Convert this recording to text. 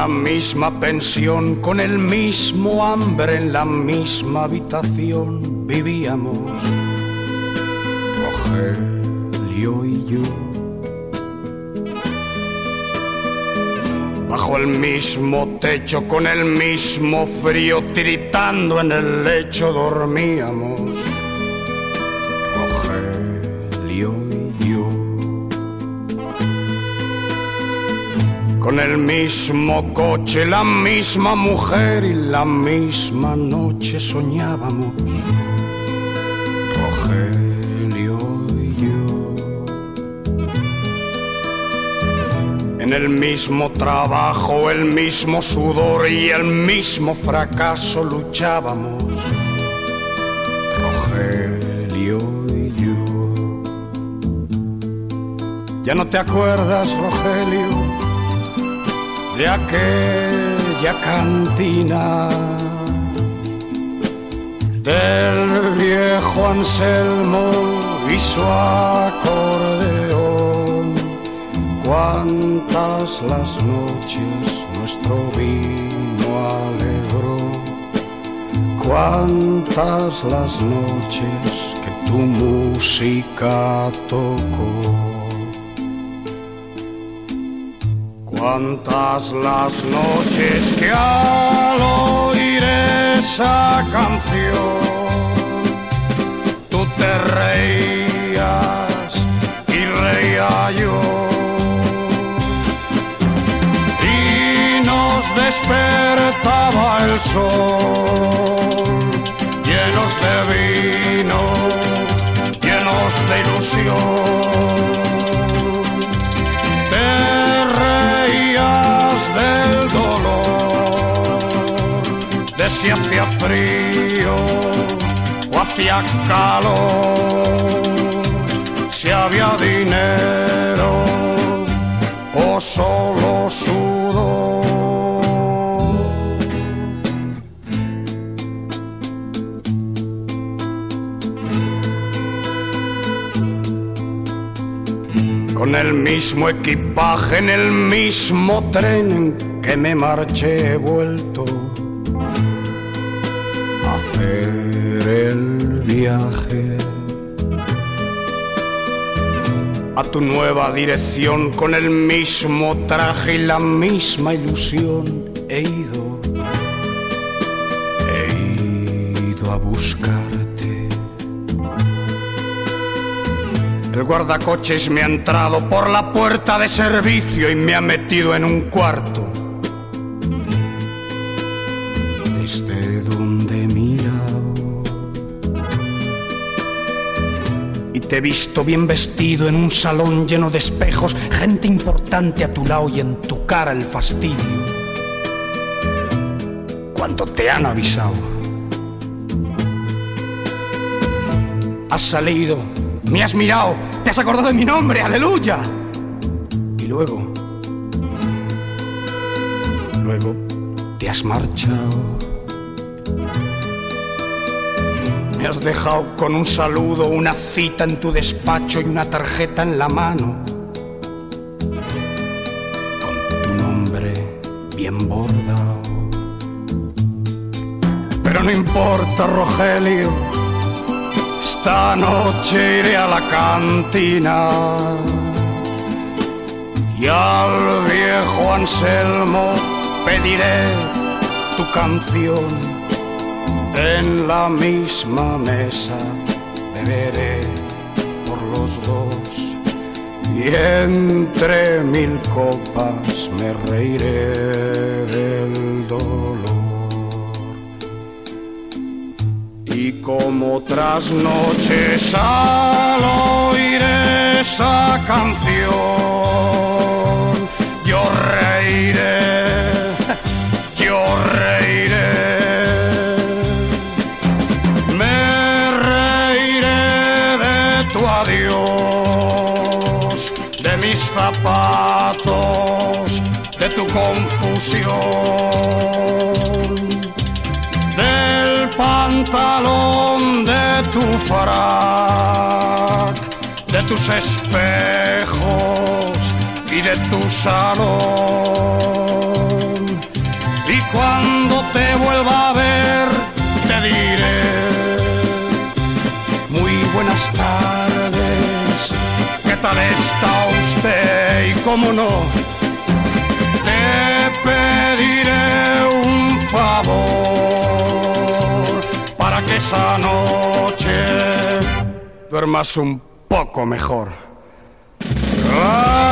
la misma pensión, con el mismo hambre en la misma habitación vivíamos. Rogelio y yo. Bajo el mismo techo, con el mismo frío, tiritando en el lecho dormíamos. Con el mismo coche, la misma mujer y la misma noche soñábamos. Rogelio y yo. En el mismo trabajo, el mismo sudor y el mismo fracaso luchábamos. Rogelio y yo. ¿Ya no te acuerdas, Rogelio? De aquella cantina del viejo Anselmo y su acordeón. Cuántas las noches nuestro vino alegró, cuántas las noches que tu música tocó. Cuántas las noches que al oír esa canción tú te reías y reía yo. Y nos despertaba el sol, llenos de vino, llenos de ilusión. Si hacía frío o hacía calor, si había dinero o solo sudor. con el mismo equipaje en el mismo tren en que me marché he vuelto hacer el viaje a tu nueva dirección con el mismo traje y la misma ilusión he ido he ido a buscarte El guardacoches me ha entrado por la puerta de servicio y me ha metido en un cuarto. Te he visto bien vestido en un salón lleno de espejos, gente importante a tu lado y en tu cara el fastidio. Cuando te han avisado. Has salido me has mirado, te has acordado de mi nombre, aleluya. Y luego, luego te has marchado. Me has dejado con un saludo, una cita en tu despacho y una tarjeta en la mano. Con tu nombre bien bordado. Pero no importa, Rogelio esta noche iré a la cantina y al viejo Anselmo pediré tu canción. En la misma mesa beberé por los dos y entre mil copas me reiré del dolor. Y como otras noches al oír esa canción, yo reiré, zapatos, de tu confusión pantalón de tu frac, de tus espejos y de tu salón. cuando te vuelva a ver, te diré muy buenas tardes. ¿Qué tal está usted? Y cómo no, te pediré un favor para que esa noche duermas un poco mejor. Ah,